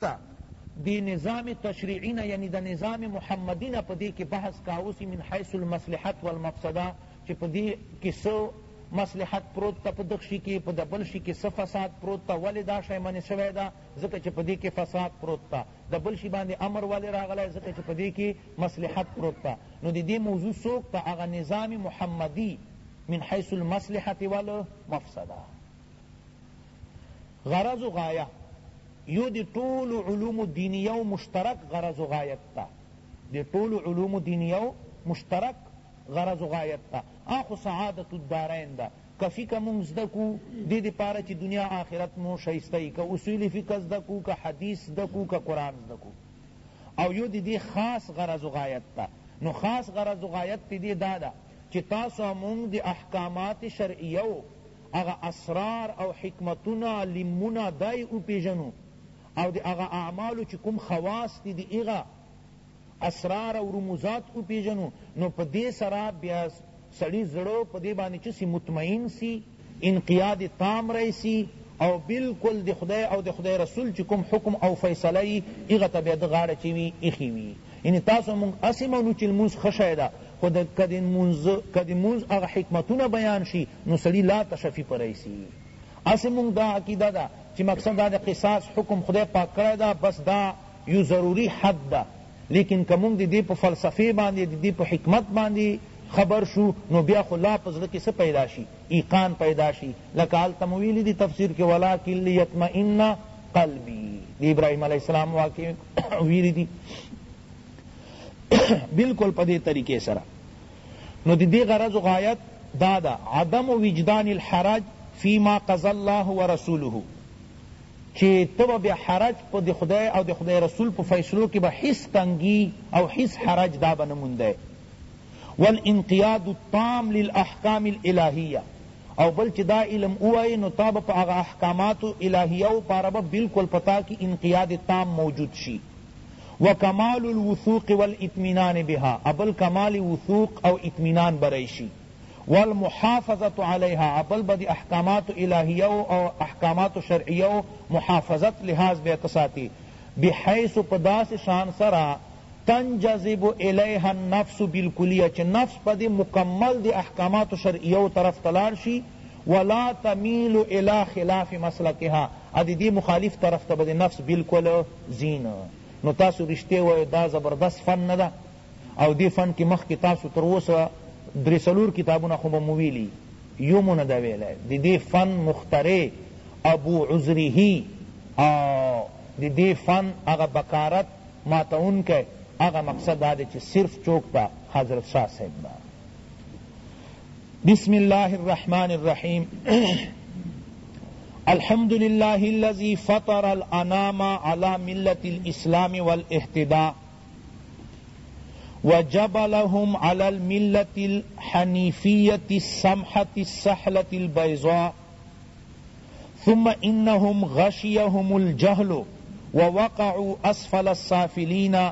ته د نظام تشریعی نه یعنی د نظام محمدی نه په دی کی بحث کاوه سی من حیث المصلحت والمفسده چی په دی کی څه مصلحت پروت ته په دغ شی کی په د بل شی کی څه فساد پروت ته ولی دا شی منع شوی ده ځکه چی په دی کی فساد پروت ته د بل شی باندی امر ولی راغلی ځکه چی په دی کی مصلحت پروت ته نو د دی موضوع څوک ته هغه نظام محمدی من حیث المصلحت والمفسده غرض و غایه، یو د ټولو علومو دینیو مشترک غرض و غایت ته، د ټولو علومو دینیو مشترک غرض و غایت ته، هغه خو سعادت الدارین ده، که فقه مونږ زده کو دې د پاره چې دنیا آخرت مو ښایسته وي، که اصول فقه زده کو، که حدیث زده کو، که قرآن زده کو، او یو د دې خاص غرض و غایت ته، نو خاص غرض و غایت ته دې دا ده چې تاسو مونږ د احکامات شرعیو، هغه اسرار او حکمتونه، علمونه، دای وپیژنو او د هغه اعمالو چی کوم خواص دی د هغه اسرار او رموزات وپیژنو نو په دی سره بیا سړی زړه په دی باندی چه سی مطمئن سی انقیاد تام راشی او بلکل د خدای او د خدای رسول چی کوم حکم او فیصله یی هغه ته بیا ده غاړه چی وی ایښی وی یعنی تاسو مونږ هسی منو چی لمونځ ښه شی ده خو که د لمونځ هغه حکمتونه بیان شی نو سړی لا تشفی په رایسی اسی مونږ دا عقیده ده چی مقصد دا ده قصاص حکم خدای پاک کړی ده بس دا یو ضروری حد ده لیکن که مونږ ددی په فلسفه باندی ددی په حکمت باندی خبر شو نو بیا خو لا په زړه کی څه پیدا شی ایقان پیدا شی لکه هلته مو ویلی دی تفسیر کی ولکن لیطمئن قلبی دی ابراهیم علیه السلام واقعی ویلی دی بلکل پدی طریقه سره نو د دې غرض و غایت دا ده عدم وجدان الحرج فیما قضی الله ورسوله چی ته به بیا حرج په د خدای او د خدای رسول په فیصلو کی به هیڅ تنګی او هیڅ حرج دا به نه موندی والانقیاد التام للاحکام الالهیه او بل چی دا علم ووایی نو تا به په هغه احکاماتو الهیو پاره به بلکل په تا کی انقیاد تام موجود شی وکمال الوثوق والاطمینان بها او بل کمال وثوق او اطمینان برای شی والمحافظة علیها او بل به د احکاماتو الهیه او احکاماتو شرعیه او محافظت لحاظ به ته ساتی بحیث په داسې شان سره تنجذب الیها النفس بالکلیه چه نفس په دی مکمل د احکاماتو شرعیه طرف ته لاړ شی ولا تمیل الی خلاف مسلکها او د دی مخالف طرف ته به د نفس بالکل زین نو تاسو رشتیا وایئ دا زبردست فن نه ده او دې فن کې مخکې تاسو تر اوسه درې څلور کتابونه خو به مو ویلي یو مو نه ده ویلی د دې فن مخترع ابو عذره او د دې فن هغه بکارت ماتونکی هغه مقصد دا دی چې صرف چوک ته حضرت شاه صاحب ده بسم الله الرحمن الرحیم الحمد لله الذي فطر الانام على ملة الاسلام والاهتداء وجبلهم على الملة الحنيفية السمحة السحلة البيضاء ثم إنهم غشيهم الجهل ووقعوا أسفل السافلين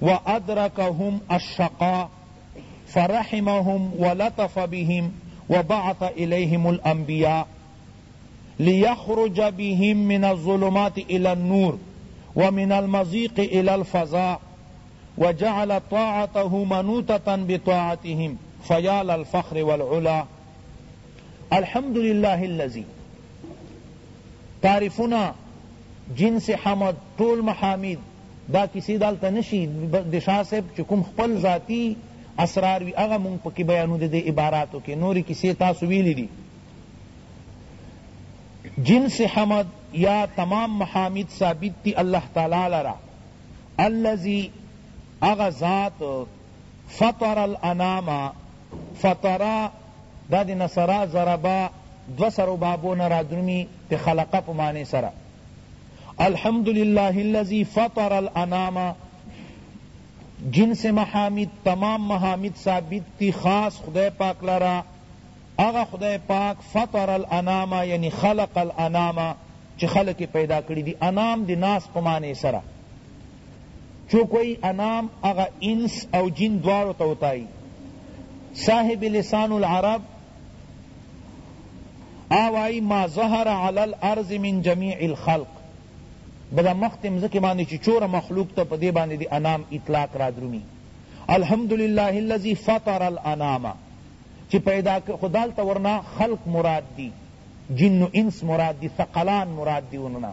وأدركهم الشقاء فرحمهم ولطف بهم وبعث إليهم الأنبياء ليخرج بهم من الظلمات إلى النور ومن المزيق إلى الفضاء وجعل طاعته منوطة بطاعتهم فيال الفخر والعلا الحمد لله الذي تعریفونه جنس حمد ټول محامید دا کیسې دالته نشی د شاه صاحب چې کوم خپل ذاتی اسرار وی هغه مونږ پکې بیانو د دې عباراتو کې نورې کیسې تاسو ویلې دي جنس حمد یا تمام محامد ثابت تی اللہ تعالی لرا الذی اغا ذات فطر الانام فطر دا د نصرا ضربا دوه سرو بابو نه رادرومي د خلقه په معنی سره الحمد لله الذي فطر الانام جنس محامد تمام محامد ثابت دی خاص خدای پاک لرا اغا خدای پاک فطر الانام یعنی خلق الانام چه خلق پیدا کردی انام دی ناس پمانے سرا چو کوئی انام هغه انس او جن دواړو ته وتائی صاحب لسان العرب آ وائی ما ظهر علی الارض من جمیع الخلق د دا مخته مزکی باندې چې چور مخلوق ته پدې باندې دی انام اطلاق را درومي الحمدلله الذي فطر الانام چې پیدا خدال تورنا خلق مراد دی جن و انس مراد دی ثقلان مراد دی وننا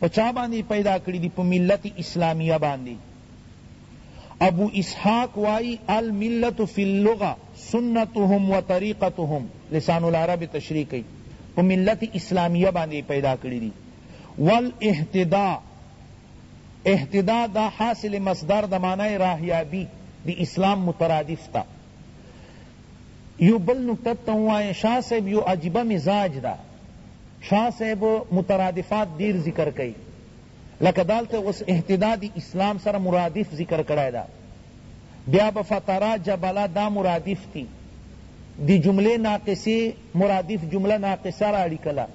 په چا باندې پیدا کړي دي په ملت اسلامیه باندې ابو اسحاق وائی الملت فی اللغة سنتهم و طریقتهم لسان العرب تشریح کئی پا ملت اسلامیہ باندے پیدا کری دی والاحتداء احتداء دا حاصل مصدر دا معنی راہیابی دی اسلام مترادف تا یو بل نکته ته ووایم شاه صاحب یو عجیبه مزاج ده شاه صاحب مترادفات ډیر ذکر کئی لکه دالته اوس اهتداد اسلام سره مرادف ذکر کړی ده بیا به فترا جبلا دا مرادف تی دی جمله ناقصه مرادف جمله ناقصه راړی کلا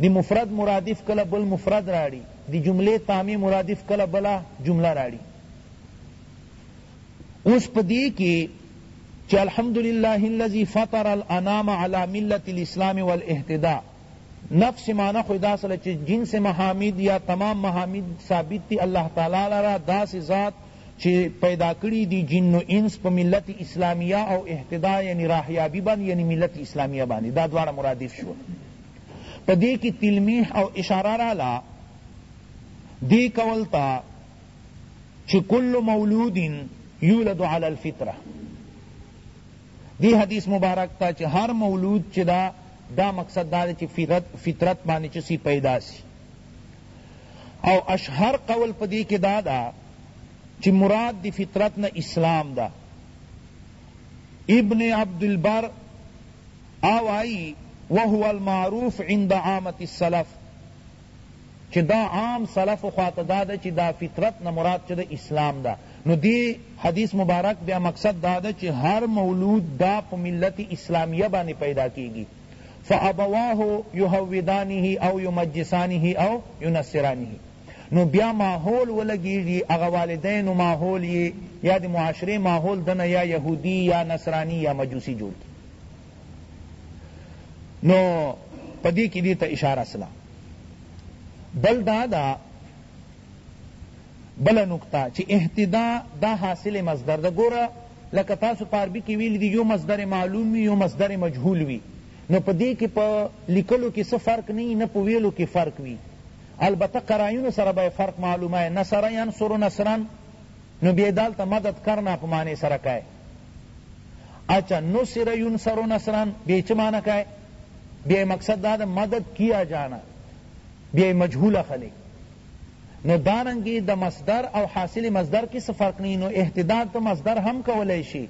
دی مفرد مرادف کلا بل مفرد راړی دی جمله تامه مرادف کلا بلا جمله راړی اوس په دې کې چې الحمدلله الذي فطر الانام علی ملة الاسلام والاهتداء نفس معنی خو دا سره چې جنس محامد یا تمام محامد ثابت دی الله تعالی لرا داسې ذات چې پیدا کړی دی جن و انس په ملت اسلامیه او اهتداء یعنی راهیابی باندې یعنی ملت اسلامیه باندې دا دواړه مرادف شو په دې کې تلمیح او اشاره رااله دې قول ته چی کل مولود یولد علی الفطرة دی حدیث مبارک تا چی هر مولود چی دا دا مقصد دا چی فطرت باندې چی سی پیدا سی او اشهر قول پدی که دا دا چی مراد دی فطرت نه اسلام دا ابن عبد البر او آئی وهو المعروف عند عامت السلف چی دا عام سلفو خواته دا ده چی دا فطرت نه مراد چه ده اسلام ده نو دی حدیث مبارک بیا مقصد دا ده چی هر مولود دا په ملت اسلامیه باندی پیدا کیږی فابواه یهودانه او یمجسانه او ینصرانه نو بیا ماحول ولګیږی هغه والدینو ماحول یی یا د معاشرې ماحول دنه یا یهودی یا نصرانی یا مجوسی جوړ کی نو په دې کې دې ته اشاره سلا بل دا دا بل نقطه چې اهتدا دا حاصل مصدر دا ګوره لکه تاسو په عربي کې ویل دي یو مصدر معلوم وي یو مصدر مجهول وي نو په دې کې په لیکلو کې څه فرق نه نه په ویلو کې فرق وي البته قراینو سره به فرق معلومه نصر ینصر نصرا نو بیا دالته مدد کرنا په معنی سره کئ اچھا نصر ينصر نصرا بیا چه معنی کئ بیا مقصد دا مدد کیا جانا بیا مجهول خلی نو دارنگی د مصدر او حاصل مصدر کی څه فرق نی نو احتداد ته مصدر هم کولای شي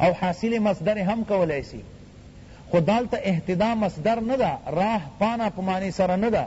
او حاصل مصدر هم کولای شي خو دالته احتدا مصدر نه ده راه پانا په معنی سره نه ده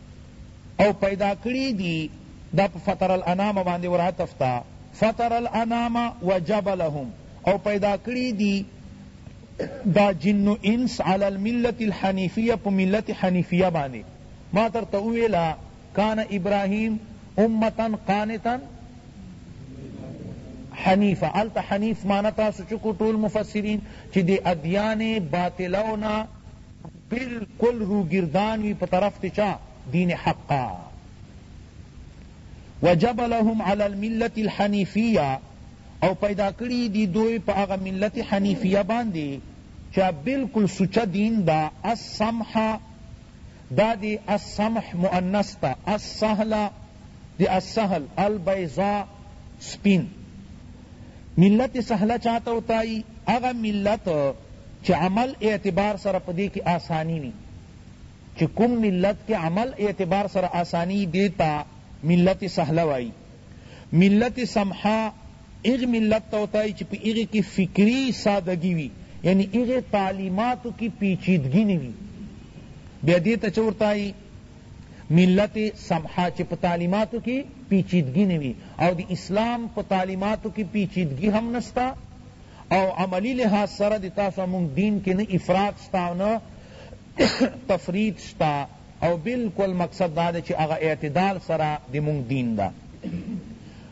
او پیدا کړی دی دا په فطر الانام باندی ور عطف تا فطر الانام وجبلهم او پیدا کړی دی دا جن و انس علی الملت الحنیفیه په ملت حنیفیه باندی ما تر ته ویلا کان ابراهیم امتا قانتا حنیفا التا حنیف مانا تاسو چکو ټول مفسرین چی دی ادیان باطلونا بلکل روګردان وی په طرف د چا دین حقه وجبلهم علی الملة الحنیفیة او پیدا کړی دی دوی په هغه ملت حنیفیه باندی چه بلکل سوچه دین ده السمحة دا دی السمح مؤنث ته السهلة د السهل البيضاء سپين ملت سهله چاته وتايي هغه ملت چه عمل اعتبار سره پدې کې آسانی وي چه کوم ملت کې عمل اعتبار سره آسانی ديتا ملت سهله وايي ملت سمحاء هغه ملت ته وتايي چه په هغه کې فکري سادګي وي يعني هغه تعليماتو کې پيچيدګي نه وي بيا ديتا چه ورتايي ملت سمحه چه په تعلیماتو کی پیچیدگی نه وی او د اسلام په تعلیماتو کی پیچیدگی هم نسته او عملی لحاظ سره د تاسو او مونږ دین کی نه افراط شته او نه تفریط شته او بلکل مقصد دا ده چه هغه اعتدال سره د مونږ دین ده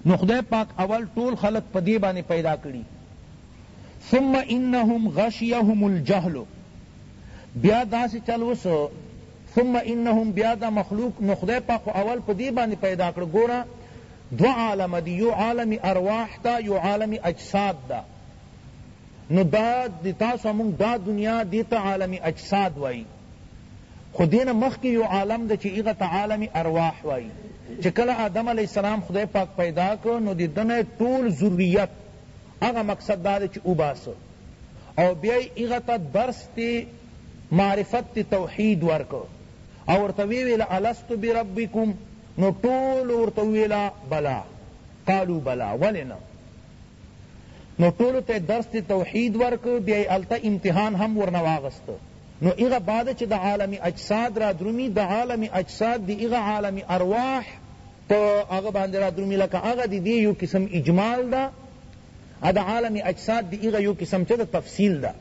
نو خدای پاک اول ټول خلق په دی باندی پیدا کړی ثم انهم غشیهم الجهل بیا داسی چل وسو ثم انهم بیا دا مخلوق نو خدای پاک خو اول په دې باندې پیدا کړ ګوره دوه عالم دي یو عالم ارواح ده یو عالم اجساد ده نو دا د تاسو مونږ دا دنیا دې ته عالم اجساد وایي خو دې نه مخکې یو عالم ده چې هغه ته عالم ارواح وایي چې کله آدم علیه السلام خدای پاک پیدا کړ نو د ده نه ټول ذریت هغه مقصد دا دی چې وباسه او بیا یې هغه ته درس معرفت توحید ورکړ او ورته ویې ویل الست بربکم نو ټولو ورته وویل بلی قالوا بلی ولې نه نو ټولو ته یې درس توحید ورکړ بیا یې هلته امتحان هم ورنه واخیست نو هغه بعد چې د عالم اجساد رادرومي د عالم اجساد د هغه عالم ارواح په هغه باندې را درومي لکه هغه د دې يو قسم اجمال ده او د عالم اجساد د هغه يو قسم چه ده تفصيل ده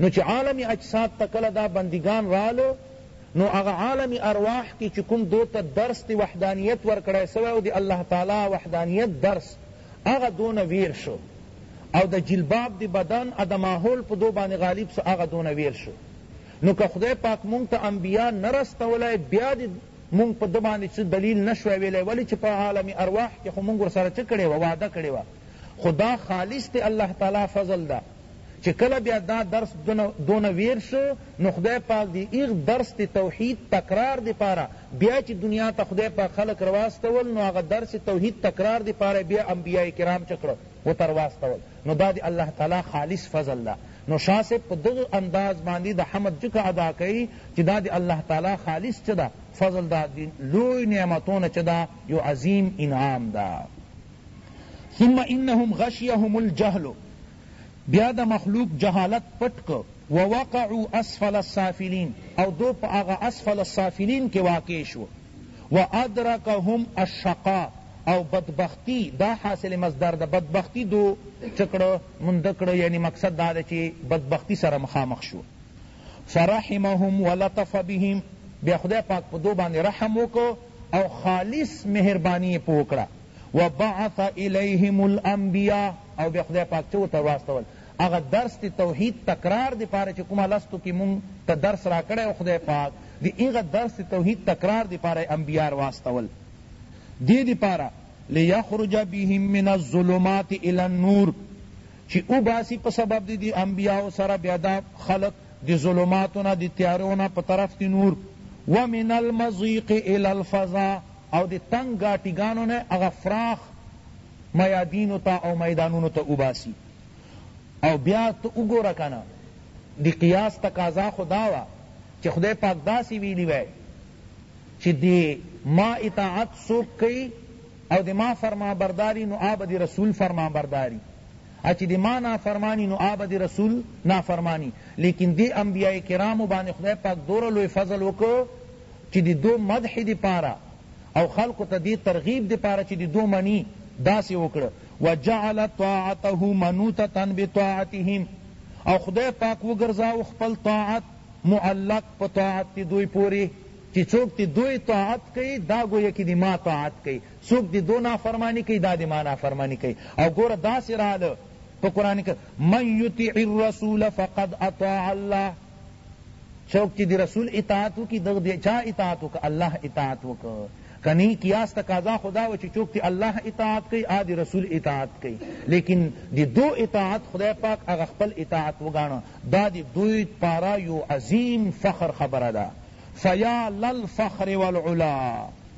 نو چه عالم اجساد ته کله دا بندگان رالو نو هغه عالم ارواح کی چه کوم دو ته درس د وحدانیت ورکړی سوی او د الله تعالی وحدانیت درس هغه دونه ویر شو او د جلباب د بدن او د ماحول په دو باندې غالب سو هغه دونه ویر شو نو که خدای پاک مونږ ته انبیاء نه رستولای بیا د مونږ په ده باندې څه دليل نه شوای ويلای ولې چې په عالم ارواح کې خو مونږ ورسره څه کړې وه وعده کړې وه خو دا خالص د الله تعالی فضل ده چې کله بيا دا درس دونه وير شو نو خدای پاک دې ايغ درس د توحيد تکرار د پاره بيا چې دنيا ته خدای پاک خلق رواستول نو هغه درس توحيد تکرار د پاره بيا انبياء کرام څه کړه وترواستول نو دا د الله تعالی خالص فضل ده نو شاه صاحب په دغه انداز باندی د حمد ځکه ادا کړی چی دا د الله تعالی خالص چه ده فضل ده د لوی نعمتو نه چه ده یو عظیم انعام ده ثم انهم غشیهم الجهل بیا د مخلوق جهالت پټ که ووقعوا اسفل السافلین او دو په هغه اسفل السافلین کی واقع شو و ادرکهم الشقاء او بدبختی دا حاصل مصدر ده بدبختی دو چه کړو مونده کړو یعنی مقصد دا ده چه بدبختی سره مخامخ شو فرحمهم و لطف بهم بیا خدای پاک په دو باندی رحم وکړو او خالص مهربانی یې په وکړه و بعث الیهم الانبیاء او بیا خدای پاک چه ورته واستول هغه درس د توحید تکرار د پاره چه کومه لستو کی مونږ ته درس راکړی او خدای پاک د هغه درس د توحید تکرار د پاره انبیار واستول دی د پاره لیخرج بهم من الظلمات الی النور چه اوباسی په سبب د دی انبیاو سره بیا دا خلق د ظلماتو نه د تیارو نه په طرف د نور ومن المضیق الی الفضاء او د تنګ ګاټی ګانو نه هغه فراخ میادینو ته او میدانونو ته اوباسی او بیا ته وګوره کنه د قیاس تقاضا خو دا وه چې خدای پاک داسې ویلي وای چې د ما اطاعت څوک کوي او د ما فرمانبرداري نو هغه به د رسول فرمانبرداري چې د ما نافرمانی نو هغه به د رسول نافرمانی لیکن دې انبیاء کرامو باندې خدای پاک دوره لوی فضل وکړ چې د دو مدح دپاره او خلقو ته دی ترغیب دی پاره چی دی دو منی داسی وکړه وجعل طاعته منوطة بطاعتهم او خدای پاک وګرځاوه خپل طاعت معلق په طاعت د دوی پورې چی څوک د دوی طاعت کوي دا ګویا کی د ما طاعت کوي څوک د دو نافرمانی کوي دا د ما نافرمانی کوي او ګوره داسې راله په قرآن من یطیع الرسول فقد اطاع الله څوک چی دی رسول اطاعت وکی دغ دی چا اطاعت وکړ الله اطاعت وکړ کنی قیاس تقاضا خو دا وه چی څوک چی الله اطاعت کوي هغه دی رسول اطاعت کوي لیکن دی دو اطاعت خدای پاک هغه خپل اطاعت وګاڼه دا دی دوی پاره یو عظیم فخر خبره ده فیا للفخر والعلا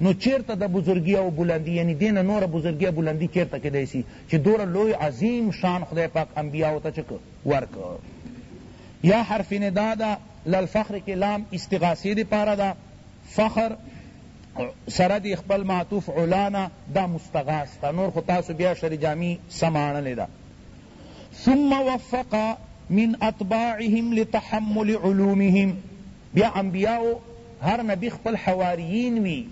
نو چیرته د بزرگی او بلندی یعنی دین نور بزرگی او بلندی چیرته کیدای سی چی دور لوی عظیم شان خدای پاک انبیاء ته چک ورک یا حرف ندا ده للفخر کې لام استغاثې د پاره ده فخر سره دی خپل معطوف علا نه دا مستغاث ده نور خو تاسو بیا شری جامی سمانلی ده ثم وفق من اتباعهم لتحمل علومهم بیا انبیاء هر نبی خپل حواریین وی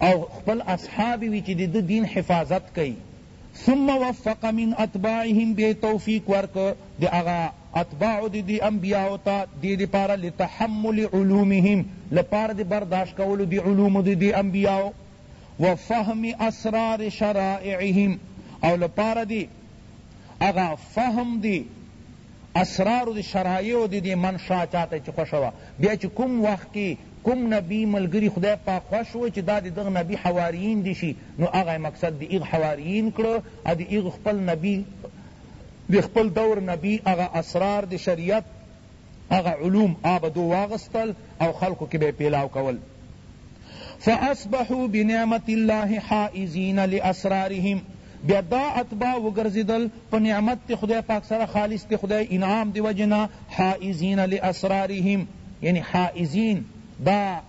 او خپل اصحاب وی چې د دین حفاظت کوي ثم وفق من اتباعهم بیا توفیق ورکړ د هغه اتباعو د دې انبیاوو ته دې لپاره لتحمل علومهم لپاره د برداشت کولو د علومو د دې انبیاوو وفهم اسرار شرائعهم او لپاره د هغه فهم د اسرارو د شرایعو د دې منشا چاته چې خوښه وه بیا چې کوم وخت کې کوم نبی ملګري خدای پاک خوښ و چې دا د دغه نبی حواریین دې شي نو هغه مقصد د هغه حواریین کړه او د هغه خپل نبی د خپل دور نبی هغه اسرار د شریعت هغه علوم هغه به دوی واغستل او خلقو کې به یې پیلاو کول فاصبحوا بنعمت الله حائزین لاسرارهم بیا دا اتباع وګرځیدل په نعمت د خدای پاک سره خالص د خدای انعام دی وجه نه حائزین لاسرارهم یعنی حائزین دا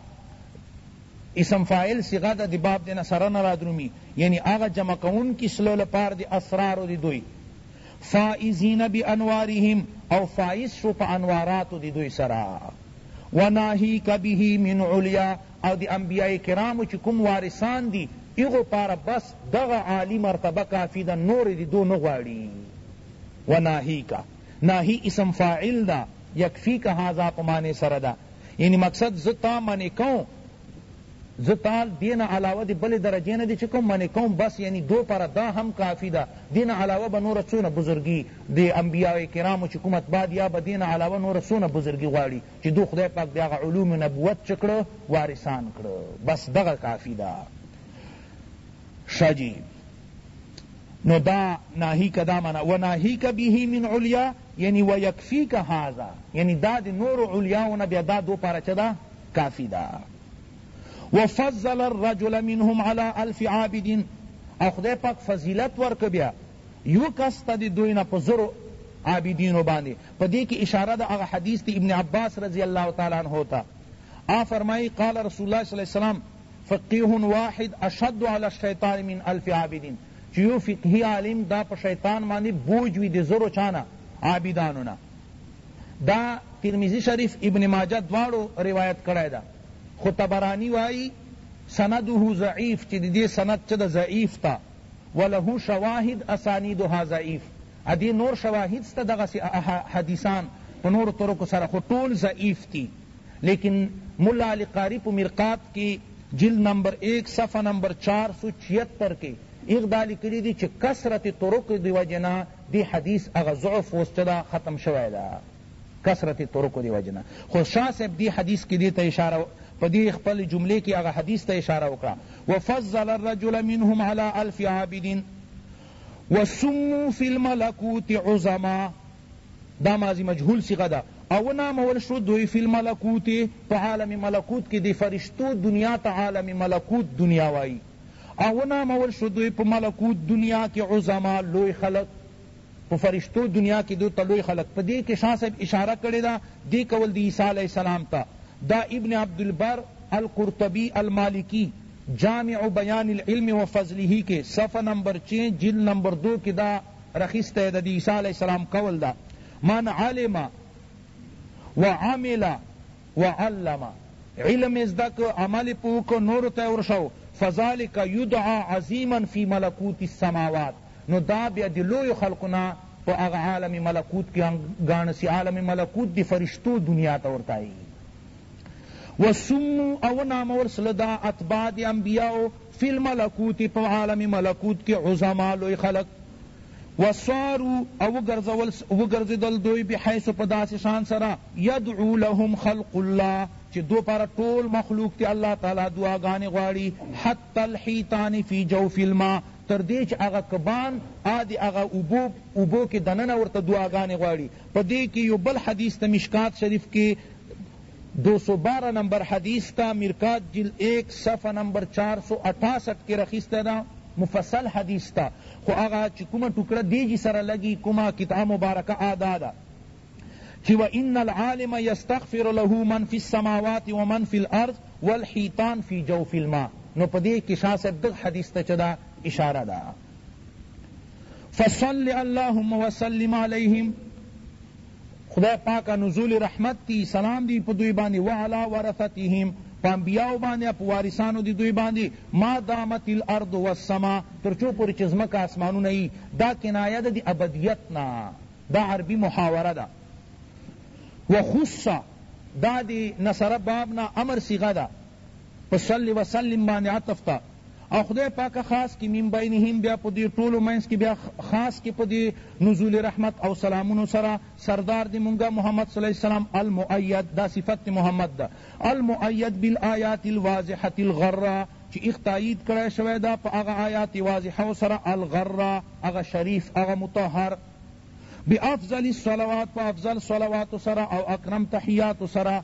اسم فاعل صیغه ده د باب دینه سره نه رادرومی یعنی هغه جمع کونکی سلو لپاره د اسرارو د دوی فائزین بانوارهم او فائز شو په انواراتو د دوی سره وناهیک به من علیا او د انبیاء کرامو چی کوم وارثان دی ایغو پاره بس دغه عالی مرتبه کافی ده نور دی دو نه غواړی و ناهیک ناهی اسم فاعل ده یکفیک هذا په معنی سره ده یعنی مقصد زه تا منع کوم زه تا دین علاوه دی بل درجه نه دی چه کوم منع کوم بس یعنی دو پر دا هم کافی ده دین علاوه به نور څونه بزرگی دی انبیاء کرام چه کوم اتباع یا به دین علاوه نور څونه بزرگی غواړي چه دو خدای پاک دی هغه علوم نبوت چکړه وارثان کړه بس دغه کافی ده ښه جی نو دا ناهیک دا معنی و ناهیک به من علیا یعنی و یکفیک هذا یعنی دا د نور علیاونه بیا دا دو پاره چه دا کافی دا وفضل الرجل منهم على الف عابد او خدای پاک فضیلت ورک بیا یو کس تا دی دوی نه په زرو عابدینو باندې په دې کې اشاره ده هغه حدیث دی ابن عباس رضی الله تعالی عنہ ته آ فرمائی قال رسول الله صلی الله علیه وسلم فقیه واحد اشد علی الشیطان من الف عابد چی یو فقهی عالم دا په شیطان باندې بوج وی د زرو چا نه عابدانو نه دا ترمذی شریف ابن ماجه دواړو روایت کړی ده خو طبرانی وایی سنده ضعیف چی د دې سند چه ده ضعیف ده وله شواهد اسانیدها ضعیف ادې نور شواهد سته دغسی حدیثان په نورو طرقو سره خو ټول ضعیف دی لیکن ملا علی قاری په مرقات کی جلد نمبر ایک صفحه نمبر چار سو چیهتر کی ایغ دا لیکلی دی چه کثرت طرق دی وجه نه دی حدیث هغه ضعف اوس چه ده ختم شوی ده کثرت طرق دی وجه نه خو شاه صاحب دی حدیث کی دی ته اشاره په دی خپل جملی کی هغه حدیث ته اشاره وکړه وفضل الرجل منهم علی الف عابد وسمو فی الملکوت عظما دا ماضی مجهول صیغه ده او ونامول شو دوی فی الملکوت په عالم ملکوت کی دی فرشتو دنیا ته عالم ملکوت دنیا وایی او ونامول شو دوی په ملکوت دنیا کی عظما لوی خلق په فرشتو دنیا کی دوی ته لوی خلق په دی کی شاه صاحب اشاره کړی ده دی کول دی عیسی علیه السلام ته دا ابن عبدالبر القرطبی المالکی جامع بیان العلم وفضله کی صفحه نمبر چھ جلد نمبر دو کی دا راخیستی ده د عیسی علیه السلام قول ده من علم وعمل وعلم علم یې زده که عمل یې په وکړ نورو ته یې ورښو فذلک یدعی عظیما فی ملکوت السماوات نو دا بیا د لویو خلقو نه په هغه عالم ملکوت کې هم ګاڼه سي عالم ملکوت د فرشتو دنیا ته ورتایي وسمو او نامول سل دا اتباع د انبیاو فی الملکوت په عالم ملکوت کی عظما لوی خلق وصارو او وګرځیدل دوی بحیث په داسی شان سره یدعو لهم خلق الله چی دو پاره ټول مخلوق ته الله تعالی دعاګانی غواړی حتی الحیتان فی جوف الماء تر دی چی هغه کبان آ دی هغه اوبو کی دننه ورته دعاګانی غواړی په دی کی یو بل حدیث ته مشکاة شریف کی دو سو بارہ نمبر حدیث کا مرقات جلد ایک صفحہ نمبر چار سو اٹھاسٹھ کی رخیستی دا مفصل حدیث تا خو هغه چی کومه ټوکړه دی جی سره لګی کومه قطعه مبارکه آ دا ده چی و ان العالم یستغفر له من فی السماوات و من فی الارض والحیتان فی جوف الماء نو په دی کی شاه صاحب دغ حدیث ته چه دا اشاره ده فصل اللهم وسلم علیهم خدای پاکه نزول رحمت دی سلام دی په دوی باندی وعلی ورثتهم په انبیاو باندی او په وارثانو دی دوی باندی ما دامت الارض والسماء تر څو پوری چه ځمکه آسمانونه یی دا کنایه ده دی ابدیت نه دا عربی محاوره ده وخص دا دی نصر باب نه امر صیغه ده په صل وسلم باندې عطف ته او خدای پاک خاص کی من بینهم بیا په دی ټولو منځ کی بیا خاص کی په دی نزول رحمت او سلامونو سره سردار دی مونږه محمد صلی الله علیه وسلم المؤید دا صفت دی محمد ده المؤید بالآیات الواضحة الغرا چی ایغ تایید کړی شوی ده په هغه آیات واضحه سره الغرا هغه شریف هغه مطهر بافضل الصلوات په افضل صلوات سره او اکرم تحیات سره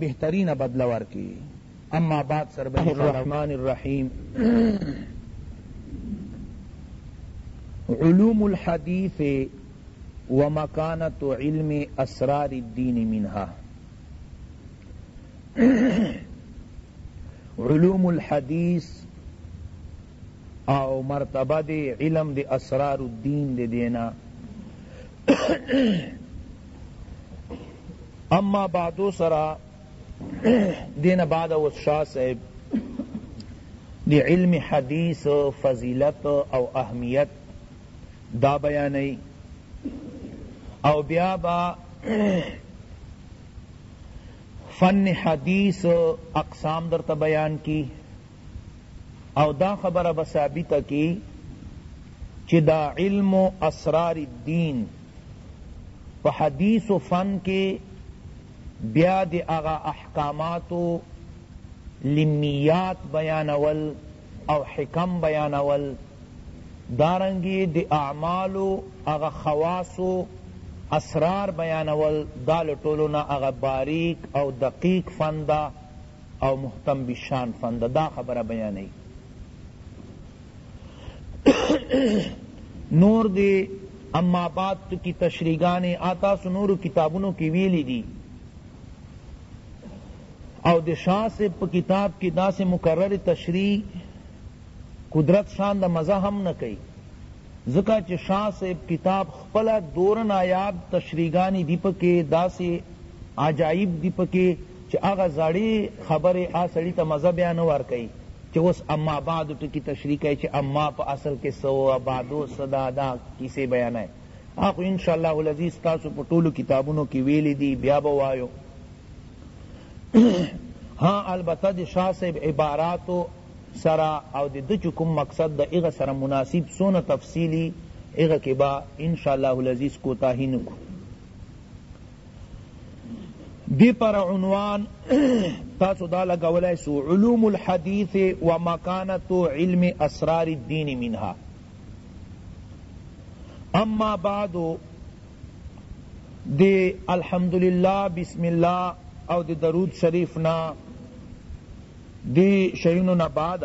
بهترینه بدله ورکړي اما بعد سر به انشاءالله الرحمن الرحیم علوم الحدیث ومکانة علم اسرار الدین منها علوم الحدیث او مرتبه دی علم دی اسرار الدین دی دینا اما بعدو سرا دین بعد و شاہ صاحب دی علم حدیث فضیلت او اهمیت دا بیانی او بیا با فن حدیث اقسام در تا بیان کی او دا خبره به ثابته کی چی دا علم اسرار الدین په حدیث فن کی بیا دی هغه احکاماتو لمیات بیانول او حکم بیانول دارنګی دی اعمالو هغه خواصو اسرار بیانول دا له ټولو نه هغه باریک او دقیق فن ده او مهتم بی شان فند دا خبره بیانوی نور دی اما بعد تو کی تشریگانی آتا سو نور کتابونو کی ویلی دی او د شاہ سے په کتاب کې داسې مکرر تشریح قدرت شان د مزه هم نه کوي ځکه چې شاہ صاحب کتاب خپل دور نایاب تشریحګانی دی پکې داسې عجایب دی پکې چې هغه زړې خبرې هغه سړي ته مزه بیا نه ورکوي چې اوس اما بعد ټکي تشریح کوي چې اما په اصل کې څه و، بعد څه ده، دا کیسې بیانوي. هغه خو ان شاء الله العزیز ستاسو په ټولو کتابونو کې ویلي دي، بیا به وایو. ها البته د شاه صاحب عباراتو سره او د ده چې کوم مقصد ده هغه سره مناسب څونه تفصیل وي هغه کې به ان شاء الله العزیز کوتاهي نه کړو. دی پر عنوان تاسو دا لګولای سو علوم الحدیث و مکانت علم اسرار الدین منها اما بعد دی الحمدللہ بسم اللہ او دی درود شریف نا دی شیونو نا بعد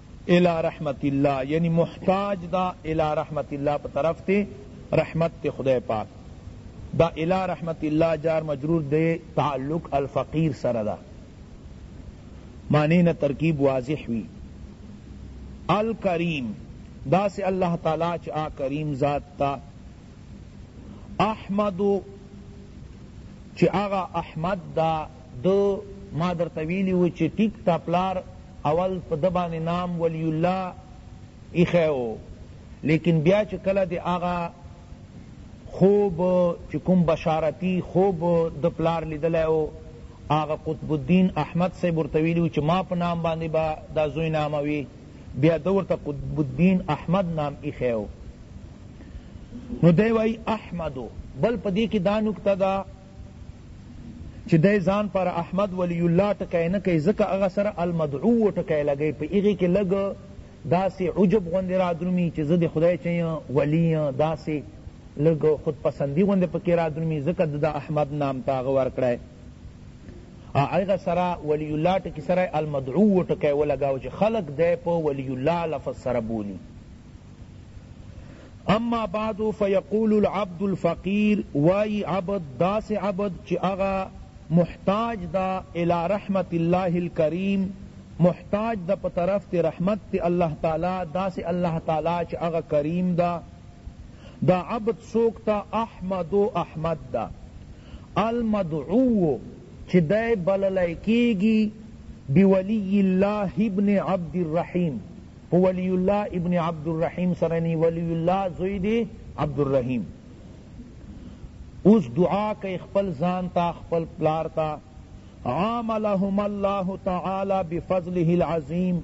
الی رحمت الله یعنی محتاج ده الی رحمت الله په طرف ته رحمت ته خدای پاک دا الی رحمت الله جار مجرور ده تعلق الفقیر سره ده معنی نه ترکیب واضح وی الکریم داس الله تعالی چه آ کریم ذات تا احمد چه آغا احمد دا ده ما درته ویلی وو چی ټیک تا پلار اول په ده باندی نام ولی الله ایښی وو لیکن بیا چی کله دی هغه خوب چی کوم بشارتی خوب ده پلار لیدلی وو هغه قطب الدین احمد صاحب ورته ویلی وو چی ما په نام باندی به دا زوی نامه وی بیا ده ورته قطب الدین احمد نام ایښی وو نو دی وایی احمد بل په دی کی دا نکته ده چی دی ځان پر احمد ولی الله ټکی نه کئی ځکه هغه سره المدعو ټکی لګی په هغی کی لګ داسی عجب غوندی رادرومی چی زه د خدای چه یم ولی یم داسی لګ خود پسندی غوندی پکی رادرومی ځکه ده د احمد نام ته هغه ورکړی او هغه سره ولی الله ټکی سره المدعو ټکی ولګاو چی خلق دی په ولی الله لفظ سره بولی اما بعد فیقول العبد الفقیر وایی عبد داسی عبد چی هغه محتاج ده الی رحمت الله الکریم محتاج ده په طرف تی رحمت تی الله تعالی داسی الله تعالی چی هغه کریم ده دا عبد څوک ته احمد احمد ده المدعو چی دی بللی کیږی بولی الله ابن عبد الرحیم په ولی الله ابن عبدالرحیم سره نی ولی الله زوی دی عبدالرحیم اوس دعا کئ خپل ځان ته خپل پلار ته عاملهما الله تعالی بفضله العظیم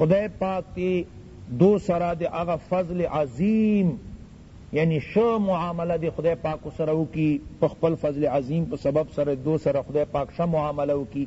خدای پاک تی دو سره دی هغه فضل عظیم یعنی شو معامله دی خدای پاک سره وکی په خپل فضل عظیم په سبب سره دو سره خدای پاک شه معامله وکی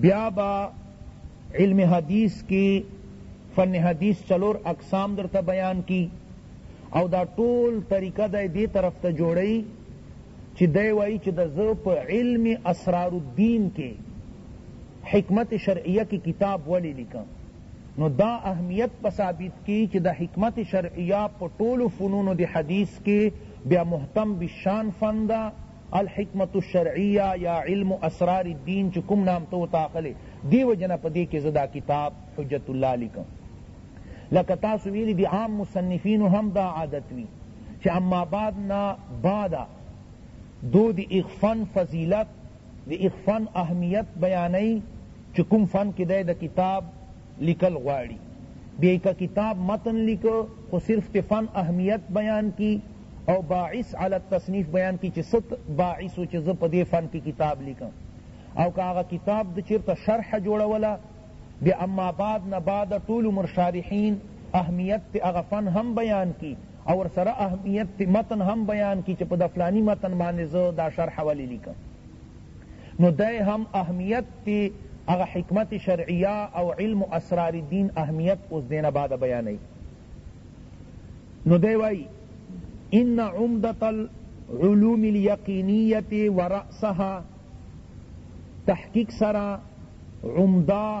بیا به علم حدیث کی فن حدیث څلور اقسام درته بیان کی او دا ټول طریقه دی دی طرف ته جوړی چی دی وای چی د زه په علم اسرار الدین کی حکمت شرعیه کی کتاب ولی لیکم نو دا اهمیت په ثابت کی چی د حکمت شرعیه په ټول فنون د حدیث کی بیا محتم بشان فن ده الحکمة الشرعیة یا علم اسرار الدین چی کوم نام ته وتاخلی دیو جنا په دی کی زه دا کتاب حجت الله لیکم لکه تاسو ویلی دی عام مصنفینو هم دا عادت وی چی اما بعد نه بعد دو دی ایغ فن فضیلت دی ایغ فن اهمیت بیانی چی کوم فن کی دی دا کتاب لیکل غواړي بیا یې که کتاب متن لیکه خو صرف د فن اهمیت بیان کړي او باعث علی التصنیف بیان کړي چې څه باعث و چې زه په دې فن کې کتاب لیکم او که هغه کتاب د چېرته شرح جوړوله بیا اما بعد نه بعد ټول عمر شارحین اهمیت د هغه فن هم بیان کړي او ورسره اهمیت د متن هم بیان کړي چې په د فلاني متن باندې زه دا شرح ولې لیکم نو دی هم اهمیت تی هغه حکمت شرعیه او علم اسرار دین اهمیت اوس دینه بعد بیانوی نو دی وایی ان عمدة العلوم الیقینیة و رأسها تحقیق سره عمدہ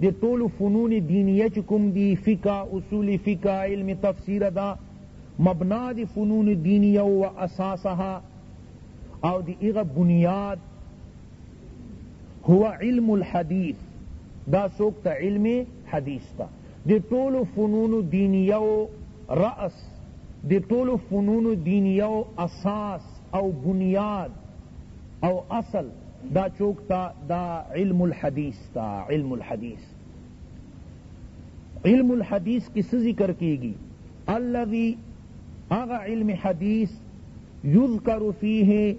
دی ټولو فنون دینیه چی کوم دی فقه اصول فقه علم تفسیر دا مبنا دی فنون دینیه و اساسها او دی اغا بنیاد هو علم الحدیث دا سوک تا علم حدیث تا دی ټولو فنون دینیه و رأس دی ټولو فنون دینیه و اساس او بنیاد او اصل دا چوک تا دا علم الحدیث تا علم الحدیث علم الحدیث کی څه ذکر کیږي الذي اغا علم حدیث یذکر فیه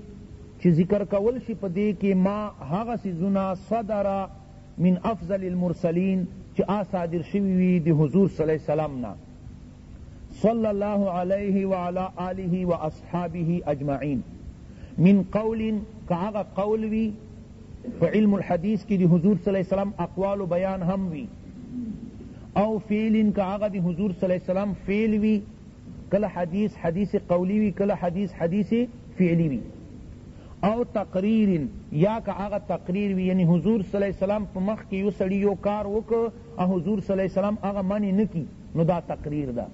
چی ذکر کول شی پدې کې ما هغه سيزونه صدر من افضل المرسلین چی آ صادر شوی وی دی حضور صلی الله علیه وسلم نه صلی الله علیه وعلی آله واصحابه اجمعین من قول که هغه قول وی په علم الحدیث کې د حضور صلی الله علیه وسلم اقوال بیان هم وی او فعل که هغه د حضور صلی الله علیه وسلم فعل وی کله حدیث حدیث قولی وی کله حدیث حدیث فعلی وی او تقریر یا که هغه تقریر وی یعنی حضور صلی الله علیه وسلم په مخ کې یو سړی یو کار وکړ او حضور صلی الله علیه وسلم هغه منی نکی نو دا تقریر ده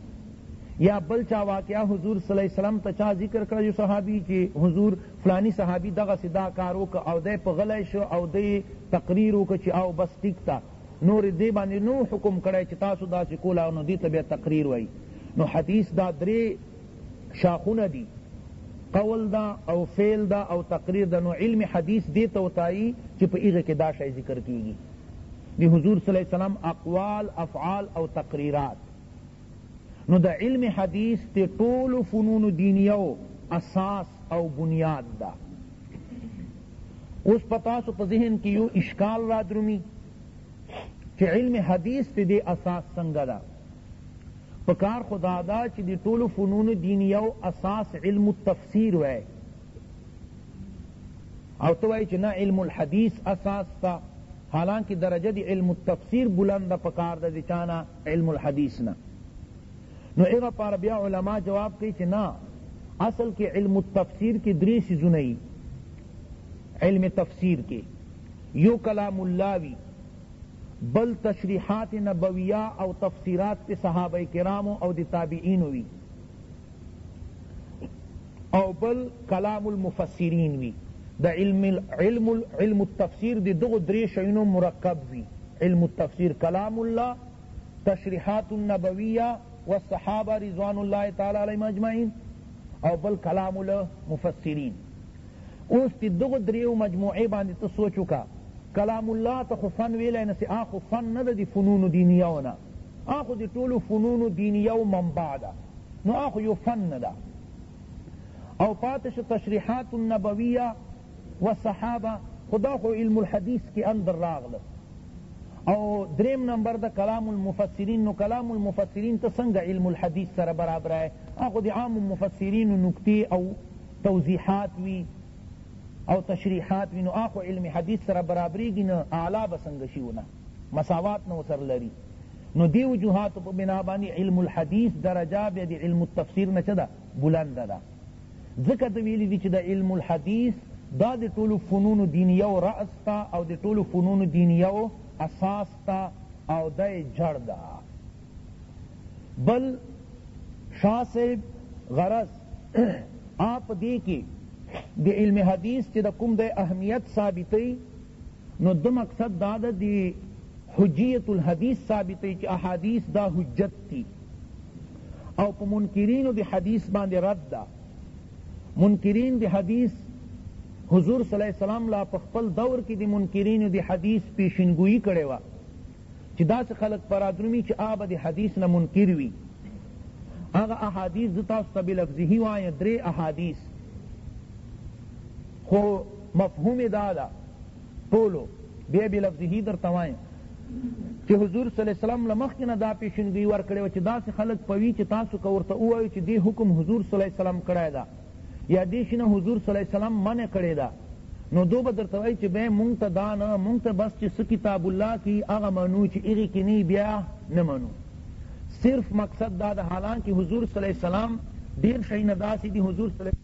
یا بل چا واقعا حضور صلی الله علیه وسلم ته چا ذکر کړه یو صحابی چې حضور فلانی صحابی دغه سدا کار وک او دی په غلی شو او دی تقریر وک چې او بس ټیک تا نور دی باندې نو حکم کړی چې تاسو داسې کولا نو دی ته بیا تقریر وای نو حدیث دا درې شاخونه دي قول دا او فعل دا او تقریر دا نو علم حدیث دی ته وتائی چې په ایغه کې دا شای ذکر کیږي د حضور صلی الله علیه وسلم اقوال افعال او تقریرات نو د علم حدیث د ټولو فنونو دینیو اساس او بنیاد ده اوس په تاسو په ذهن کې یو اشکال را درومي چې علم حدیث ته دې اساس څنګه ده پکار خدا دا چې د ټولو فنونو دینیو اساس علم التفسیر وای او تو وای چې نه علم الحدیث اساس تا حالانکه درجه دی علم التفسیر بلند پکار ده دی چانا علم الحدیث نه نو ایغا پار بیا علماء جواب کئی چه نا اصل کے علم التفسیر کی دری سیزنئی علم تفسیر کے یو کلام اللہ وی بل تشریحات نبویہ او تفسیرات تی صحابہ کرام او دی تابعین وی او بل کلام المفسرین وی د علم علم علم التفسیر دی دغو دری شیونو مرکب وی علم التفسیر کلام الله تشریحات النبویه والصحابه رضوان الله تعالی علیهم اجمعین او بل کلام المفسرین اوس په دغو دریو مجموعه باندی ته سوچ وکړه کلام الله ته خو فن ویلی نسی آ خو فن نه ده دی فنون دینیو نه آ خو دی ټولو فنون دینیو منبع ده نو آ خو یو فن نه ده او پاته شو تشریحات النبویه و صحابه خدا خو علم الحدیث کی اندر راغله او دریم نمبر دا کلام المفسرین نو کلام المفسرین ته څنګه علم الحدیث سره برابر ہے اخو دی عام مفسرین نکتی او توضیحات وی او تشریحات وی نو آ خو علم حدیث سره برابریږی نه اعلی به څنګه شی ونه مساوات نه ورسره لری نو دی وجوهات په بنا باندې علم الحدیث درجه بیا د علم التفسیر نه چه ده بلند ده ځکه د ویلی دی چې د علم الحدیث دا د ټولو فنون دینیو رأس تا او د ټولو فنون دینیو اساس تا او د جړ دا بل شاه صاحب غرض آ په دې کې د علم حدیث چې د کوم د اهمیت ثابتوي نو د مقصد دا ده د حجیت الحدیث ثابتوي چې احادیث دا حجت دي او په منکرینو د حدیث باندې رد ده منکرین د حدیث حضور صلی الله علیه وسلم لا په خپل دور کې د منکرینو د حدیث پیشنګویی کړې وه چی داسی خلق په رادرومی چی هغه به د حدیث نه منکر وی هغه احادیث زه تاسو ته بلفظه وایم دری احادیث خو مفهوم دا ده ټولو بیا بلفظه درته وایم چی حضور صلی الله علیه وسلم له مخکې نه دا پیشنګوی ورکړی وه چی داسی خلق پوی چی تاسو که ورته ووایو چی دی حکم حضور صلی الله علیه وسلم کړی ده یا دې شي نه حضور صلی الله علیه وسلم منع کړې ده نو دو به درته وایي چې بیا مونږ ته دا نه مونږ ته بس چې څه کتاب الله کی هغه منو چې هغې کې نه بیا نه منو صرف مقصد دا ده حالانکه حضور صلی الله علیه وسلم ډیر شیونه داسې دي حضور صلی الله